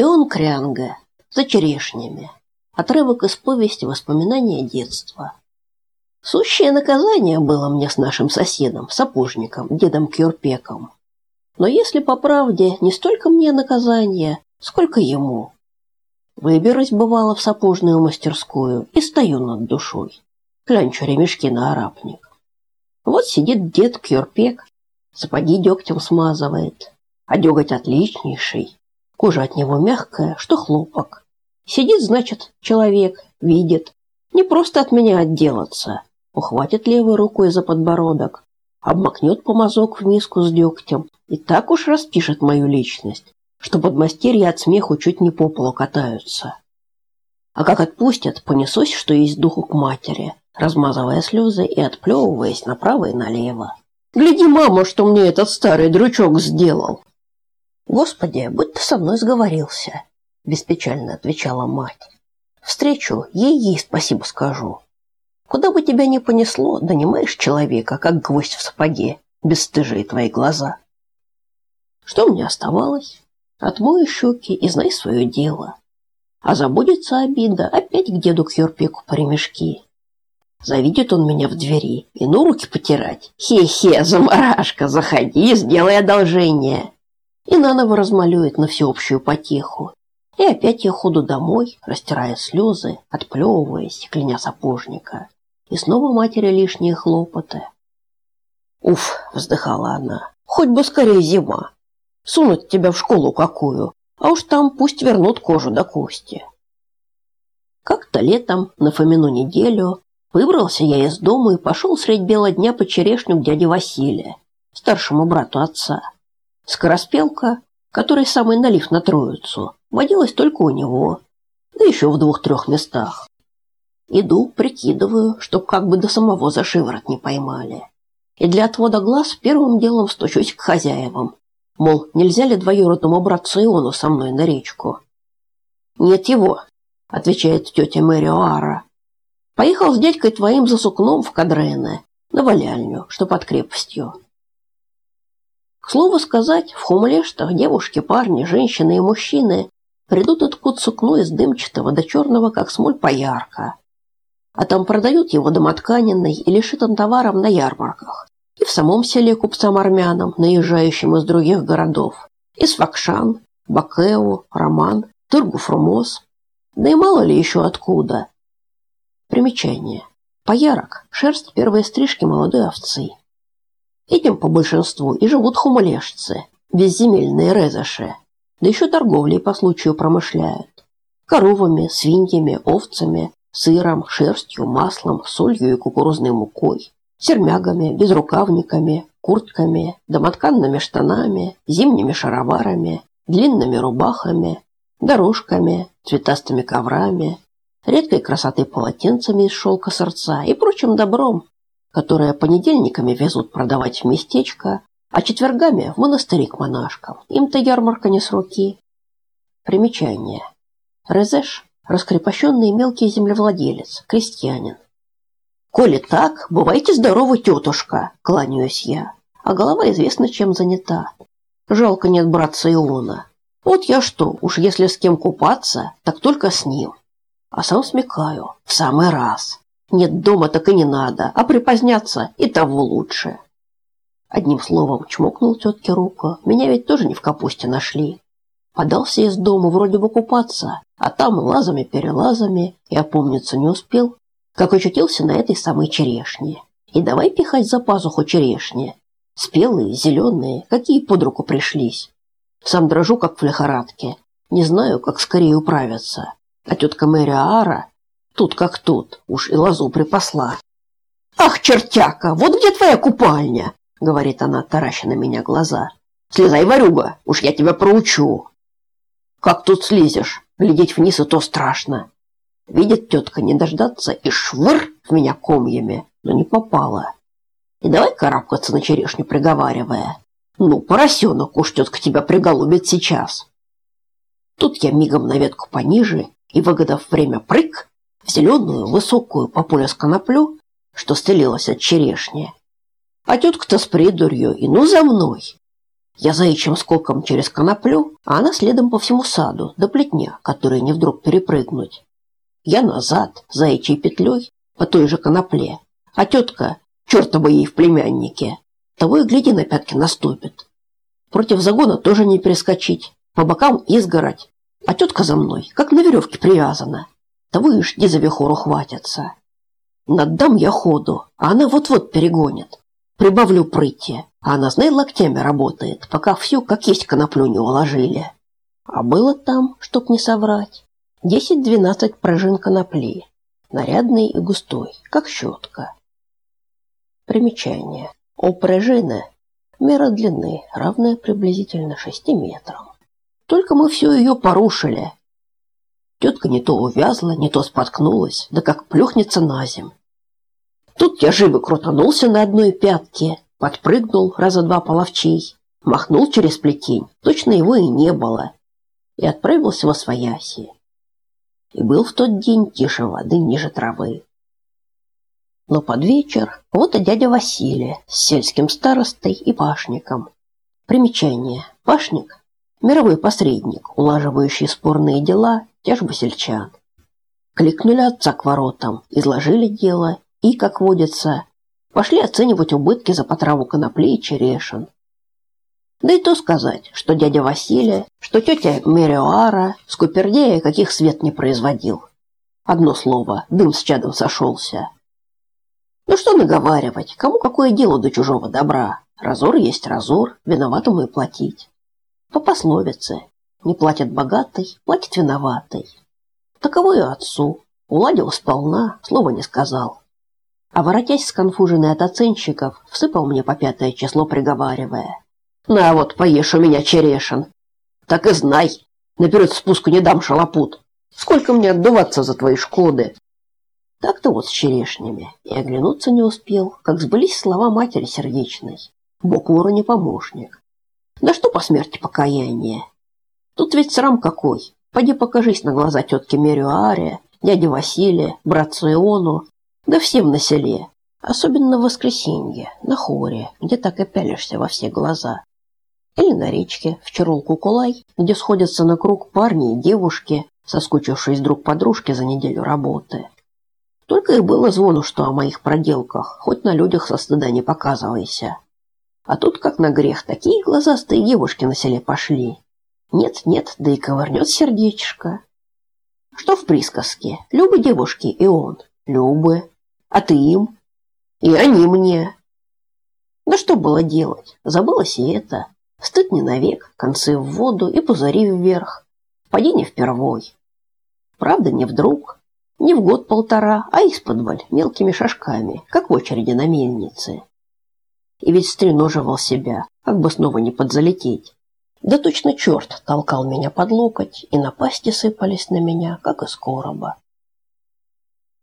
Ион Крянга. За черешнями. Отрывок из повести «Воспоминания детства». Сущее наказание было мне с нашим соседом, сапожником, дедом Кюрпеком. Но если по правде, не столько мне наказание, сколько ему. Выберусь, бывало, в сапожную мастерскую и стою над душой. Клянчу ремешки на арапник. Вот сидит дед Кюрпек, сапоги дегтем смазывает, а деготь отличнейший, кожа от него мягкая, что хлопок. Сидит, значит, человек, видит, не просто от меня отделаться, ухватит левой рукой за подбородок, обмакнет помазок в миску с дегтем и так уж распишет мою личность, что подмастерья от смеху чуть не по полу катаются. А как отпустят, понесусь, что есть духу к матери, размазывая слезы и отплевываясь направо и налево. «Гляди, мама, что мне этот старый дрючок сделал!» «Господи, будь ты со мной сговорился!» – беспечально отвечала мать. «Встречу, ей-ей спасибо скажу. Куда бы тебя ни понесло, донимаешь человека, как гвоздь в сапоге, бесстыжие твои глаза. Что мне оставалось? Отмою щеки и знай свое дело. А забудется обида опять к деду к Юрпеку по ремешки. Завидит он меня в двери и ну руки потирать. Хе-хе, замарашка, заходи, сделай одолжение. И наново размалюет на всеобщую потеху. И опять я ходу домой, растирая слезы, отплевываясь, кляня сапожника. И снова матери лишние хлопоты. Уф, вздыхала она. Хоть бы скорее зима. Сунуть тебя в школу какую, а уж там пусть вернут кожу до кости. Как-то летом, на Фомину неделю, выбрался я из дома и пошел средь бела дня по черешню к дяде Василия, старшему брату отца. Скороспелка, который самый налив на троицу, водилась только у него, да еще в двух-трех местах. Иду, прикидываю, чтоб как бы до самого за шиворот не поймали. И для отвода глаз первым делом стучусь к хозяевам. Мол, нельзя ли двоюродному братцу Иону со мной на речку? Нет его, отвечает тетя Мэри Оара. Поехал с дядькой твоим за сукном в Кадрене, на валяльню, что под крепостью. К слову сказать, в Хумлештах девушки, парни, женщины и мужчины придут откуда сукно из дымчатого до черного, как смоль, поярко а там продают его домотканенный или шитым товаром на ярмарках. И в самом селе купцам-армянам, наезжающим из других городов. Из Факшан, Бакеу, Роман, Тыргу-Фрумос. Да и мало ли еще откуда. Примечание. Поярок – шерсть первой стрижки молодой овцы. Этим по большинству и живут хумалешцы, безземельные резаши. Да еще торговлей по случаю промышляют. Коровами, свиньями, овцами, сыром, шерстью, маслом, солью и кукурузной мукой, сермягами, безрукавниками, куртками, домотканными штанами, зимними шароварами, длинными рубахами, дорожками, цветастыми коврами, редкой красоты полотенцами из шелка сорца и прочим добром, которое понедельниками везут продавать в местечко, а четвергами в монастыри к монашкам. Им-то ярмарка не с руки. Примечание. Резеш раскрепощенный мелкий землевладелец, крестьянин. «Коли так, бывайте здоровы, тетушка!» – кланяюсь я. А голова известно чем занята. Жалко нет братца Иона. Вот я что, уж если с кем купаться, так только с ним. А сам смекаю, в самый раз. Нет дома, так и не надо, а припоздняться и того лучше. Одним словом, чмокнул тетке руку. Меня ведь тоже не в капусте нашли. Подался из дома вроде бы купаться, а там лазами-перелазами и опомниться не успел, как очутился на этой самой черешне. И давай пихать за пазуху черешни. Спелые, зеленые, какие под руку пришлись. Сам дрожу, как в лихорадке. Не знаю, как скорее управиться. А тетка Мэри Аара тут как тут, уж и лозу припасла. «Ах, чертяка, вот где твоя купальня!» — говорит она, тараща на меня глаза. «Слезай, ворюга, уж я тебя проучу!» Как тут слезешь? Глядеть вниз и то страшно. Видит тетка не дождаться и швыр в меня комьями, но не попала. И давай карабкаться на черешню, приговаривая. Ну, поросенок уж тетка тебя приголубит сейчас. Тут я мигом на ветку пониже и, выгодав время прыг, зеленую, высокую по полю коноплю, что стелилась от черешни. А тетка-то с придурью и ну за мной. Я заячьим скоком через коноплю, а она следом по всему саду, до плетня, который не вдруг перепрыгнуть. Я назад, заячьей петлей, по той же конопле. А тетка, чертова ей в племяннике, того и гляди на пятки наступит. Против загона тоже не перескочить, по бокам изгородь, а тетка за мной, как на веревке привязана. Того и жди за вихору хватятся. Наддам я ходу, а она вот-вот перегонит. Прибавлю прыти, а она, знай, локтями работает, пока всю, как есть, коноплю не уложили. А было там, чтоб не соврать, десять-двенадцать пружин конопли, нарядный и густой, как щетка. Примечание. У пружины мера длины, равная приблизительно шести метрам. Только мы всю ее порушили. Тетка не то увязла, не то споткнулась, да как плюхнется на земь. Тут я живо крутанулся на одной пятке, подпрыгнул раза два половчей, махнул через плетень, точно его и не было, и отправился во свояси. И был в тот день тише воды ниже травы. Но под вечер вот и дядя Василий с сельским старостой и пашником. Примечание. Пашник – мировой посредник, улаживающий спорные дела, тяжбы сельчан. Кликнули отца к воротам, изложили дело и, как водится, пошли оценивать убытки за потраву конопли и черешин. Да и то сказать, что дядя Василия, что тетя Мериоара, скупердея каких свет не производил. Одно слово, дым с чадом сошелся. Ну что наговаривать, кому какое дело до чужого добра? Разор есть разор, виноватому и платить. По пословице, не платит богатый, платит виноватый. Таково и отцу. Уладил сполна, слова не сказал. А воротясь сконфуженный от оценщиков, всыпал мне по пятое число, приговаривая. «На вот, поешь у меня черешин. Так и знай, наперед спуску не дам шалопут. Сколько мне отдуваться за твои шкоды?» Так-то вот с черешнями. И оглянуться не успел, как сбылись слова матери сердечной. Бог вору не помощник. Да что по смерти покаяние? Тут ведь срам какой. Пойди покажись на глаза тетке Мерюаре, дяде Василия, братцу Иону, да всем на селе. Особенно в воскресенье, на хоре, где так и пялишься во все глаза. Или на речке, в Чарулку Кулай, где сходятся на круг парни и девушки, соскучившись друг по дружке за неделю работы. Только и было звону, что о моих проделках, хоть на людях со стыда не показывайся. А тут, как на грех, такие глазастые девушки на селе пошли. Нет-нет, да и ковырнет сердечко. Что в присказке? Любы девушки и он. Любы. А ты им? И они мне. Да что было делать? Забылось и это. Стыд не навек, концы в воду и пузыри вверх. Падение впервой. Правда, не вдруг, не в год-полтора, а исподволь, мелкими шажками, как в очереди на мельнице. И ведь стреноживал себя, как бы снова не подзалететь. Да точно черт толкал меня под локоть, и напасти сыпались на меня, как из короба.